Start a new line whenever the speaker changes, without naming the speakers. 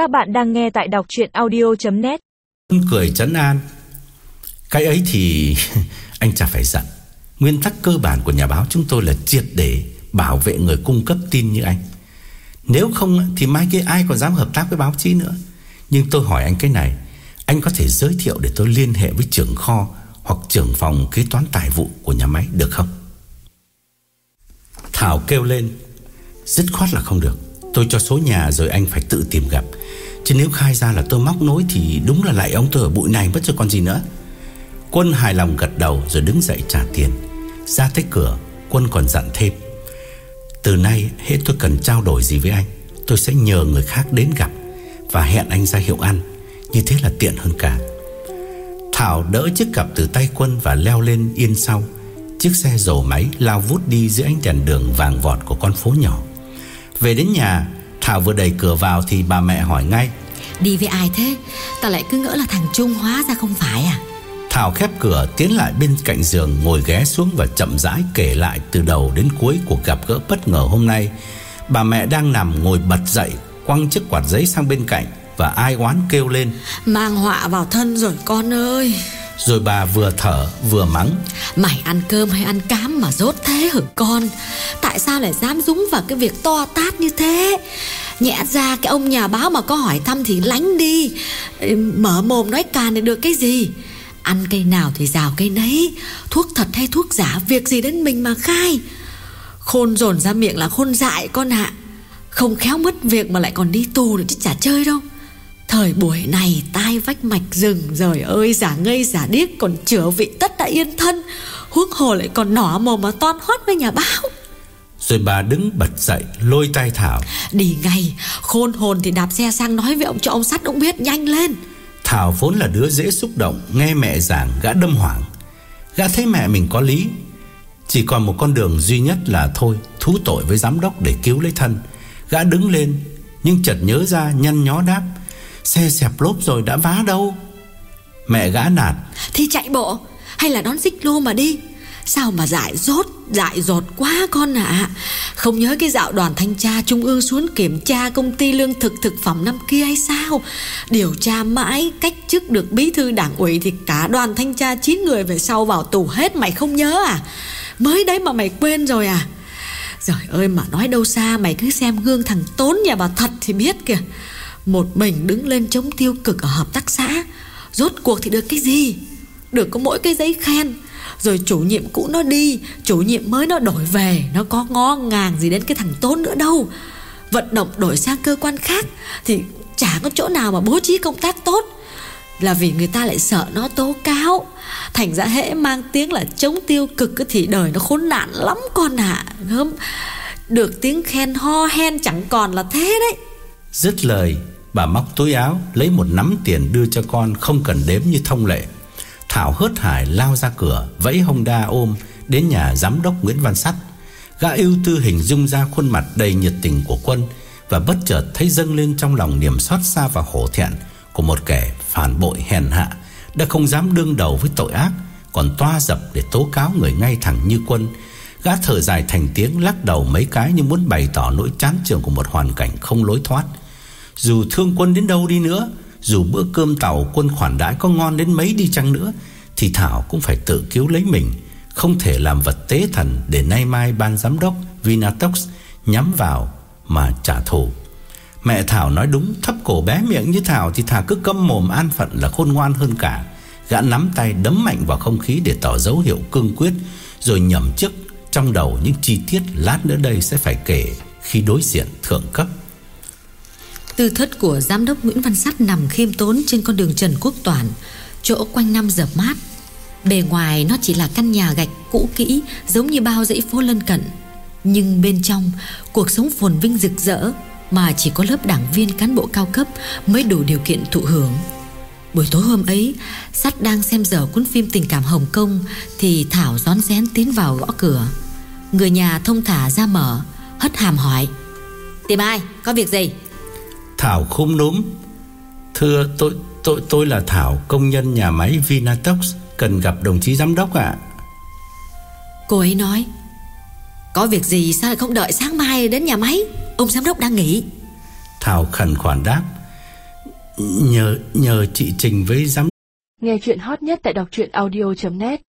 Các bạn đang nghe tại đọc chuyện audio.net
Cười chấn an. Cái ấy thì anh chả phải giận. Nguyên tắc cơ bản của nhà báo chúng tôi là triệt để bảo vệ người cung cấp tin như anh. Nếu không thì mai kia ai còn dám hợp tác với báo chí nữa? Nhưng tôi hỏi anh cái này, Anh có thể giới thiệu để tôi liên hệ với trưởng kho Hoặc trưởng phòng kế toán tài vụ của nhà máy được không? Thảo kêu lên, Dứt khoát là không được. Tôi cho số nhà rồi anh phải tự tìm gặp. Chứ nếu khai ra là tôi móc nối Thì đúng là lại ông tôi ở bụi này mất cho con gì nữa. Quân hài lòng gật đầu Rồi đứng dậy trả tiền. Ra tới cửa, Quân còn dặn thêm. Từ nay hết tôi cần trao đổi gì với anh, Tôi sẽ nhờ người khác đến gặp Và hẹn anh ra hiệu ăn. Như thế là tiện hơn cả. Thảo đỡ chiếc cặp từ tay quân Và leo lên yên sau. Chiếc xe dầu máy lao vút đi giữa ánh đèn đường vàng vọt của con phố nhỏ. Về đến nhà Thảo vừa đẩy cửa vào thì bà mẹ hỏi ngay.
Đi với ai thế? Ta lại cứ ngỡ là thằng Trung hóa ra không phải à?
Thảo khép cửa tiến lại bên cạnh giường Ngồi ghé xuống và chậm rãi kể lại Từ đầu đến cuối cuộc gặp gỡ bất ngờ hôm nay. Bà mẹ đang nằm ngồi bật dậy Quăng chiếc quạt giấy sang bên cạnh Và ai oán kêu lên.
Mang họa vào thân rồi con ơi
rồi bà vừa thở vừa mắng.
Mày ăn cơm hay ăn cám mà rốt thế hử con? Tại sao lại dám dúng vào cái việc to tát như thế? Nhẹ ra cái ông nhà báo mà có hỏi thăm thì lánh đi. Mở mồm nói càn để được cái gì? Ăn cây nào thì rào cây nấy. Thuốc thật hay thuốc giả, Việc gì đến mình mà khai? Khôn dồn ra miệng là khôn dại con ạ. Không khéo mất việc mà lại còn đi tù nữa chứ chả chơi đâu. Thời buổi này tai vách mạch rừng Rồi ơi giả ngây giả điếc Còn chữa vị tất đã yên thân. Huống hồ lại còn nỏ mồm mà toan hót với nhà báo.
Rồi bà đứng bật dậy Lôi tay Thảo.
Đi ngay Khôn hồn thì đạp xe sang nói với ông cho ông sắt cũng biết nhanh lên.
Thảo vốn là đứa dễ xúc động Nghe mẹ giảng gã đâm hoảng. Gã thấy mẹ mình có lý Chỉ còn một con đường duy nhất là thôi Thú tội với giám đốc để cứu lấy thân. Gã đứng lên Nhưng chợt nhớ ra nhăn nhó đáp Xe xẹp lốp rồi đã vá đâu? Mẹ gã nạt.
Thì chạy bộ, Hay là đón xích lô mà đi? Sao mà dại rốt Dại dột quá con ạ? À. Không nhớ cái dạo đoàn thanh tra Trung ương xuống kiểm tra công ty lương thực thực phẩm năm kia hay sao? Điều tra mãi cách chức được bí thư đảng ủy Thì cả đoàn thanh tra 9 người về sau vào tù hết, Mày không nhớ à? Mới đấy mà mày quên rồi à? Trời ơi, mà nói đâu xa, Mày cứ xem gương thằng Tốn nhà bà thật thì biết kìa. Một mình đứng lên chống tiêu cực ở hợp tác xã. Rốt cuộc thì được cái gì? Được có mỗi cái giấy khen. Rồi chủ nhiệm cũ nó đi, Chủ nhiệm mới nó đổi về. Nó có ngó ngàng gì đến cái thằng Tốn nữa đâu. Vận động đổi sang cơ quan khác Thì chả có chỗ nào mà bố trí công tác tốt. Là vì người ta lại sợ nó tố cáo. Thành ra hễ mang tiếng là chống tiêu cực Thì đời nó khốn nạn lắm con ạ. À. Được tiếng khen ho hen chẳng còn là thế đấy.
Dứt lời, Bà móc túi áo, Lấy một nắm tiền đưa cho con Không cần đếm như thông lệ. Thảo hớt hải lao ra cửa, Vẫy Honda ôm, Đến nhà giám đốc Nguyễn Văn Sắt. Gã ưu tư hình dung ra khuôn mặt đầy nhiệt tình của quân Và bất chợt thấy dâng lên trong lòng niềm xót xa và hổ thẹn Của một kẻ phản bội hèn hạ, Đã không dám đương đầu với tội ác, Còn toa dập để tố cáo người ngay thẳng như quân. Gã thở dài thành tiếng, lắc đầu mấy cái Như muốn bày tỏ nỗi chán trường của một hoàn cảnh không lối thoát. Dù thương quân đến đâu đi nữa, Dù bữa cơm tàu quân khoản đãi có ngon đến mấy đi chăng nữa, Thì Thảo cũng phải tự cứu lấy mình, Không thể làm vật tế thần Để nay mai ban giám đốc Vinatox Nhắm vào mà trả thù. Mẹ Thảo nói đúng, Thấp cổ bé miệng như Thảo Thì Thảo cứ câm mồm an phận là khôn ngoan hơn cả. Gã nắm tay đấm mạnh vào không khí Để tỏ dấu hiệu cương quyết, Rồi nhầm chức, trong đầu những chi tiết Lát nữa đây sẽ phải kể Khi đối diện thượng cấp.
Tư thất của giám đốc Nguyễn Văn Sắt nằm khiêm tốn trên con đường Trần Quốc Toản, chỗ quanh năm dập mát. Bề ngoài nó chỉ là căn nhà gạch cũ kỹ giống như bao dãy phố lân cận. Nhưng bên trong, cuộc sống phồn vinh rực rỡ mà chỉ có lớp đảng viên cán bộ cao cấp mới đủ điều kiện thụ hưởng. Buổi tối hôm ấy, Sắt đang xem dở cuốn phim tình cảm Hồng Kông thì Thảo rón rén tiến vào gõ cửa. Người nhà thông thả ra mở, hất hàm hỏi: "Tìm ai? Có việc gì?"
Thảo khum núm. Thưa tôi tôi tôi là Thảo Công nhân nhà máy Vinatox Cần gặp đồng chí giám đốc ạ.
Cô ấy nói Có việc gì sao lại không đợi sáng mai đến nhà máy? Ông giám đốc đang nghỉ
Thảo khẩn khoản đáp Nhờ nhờ chị Trình với giám
Nghe chuyện hot nhất tại đọc truyện audio.net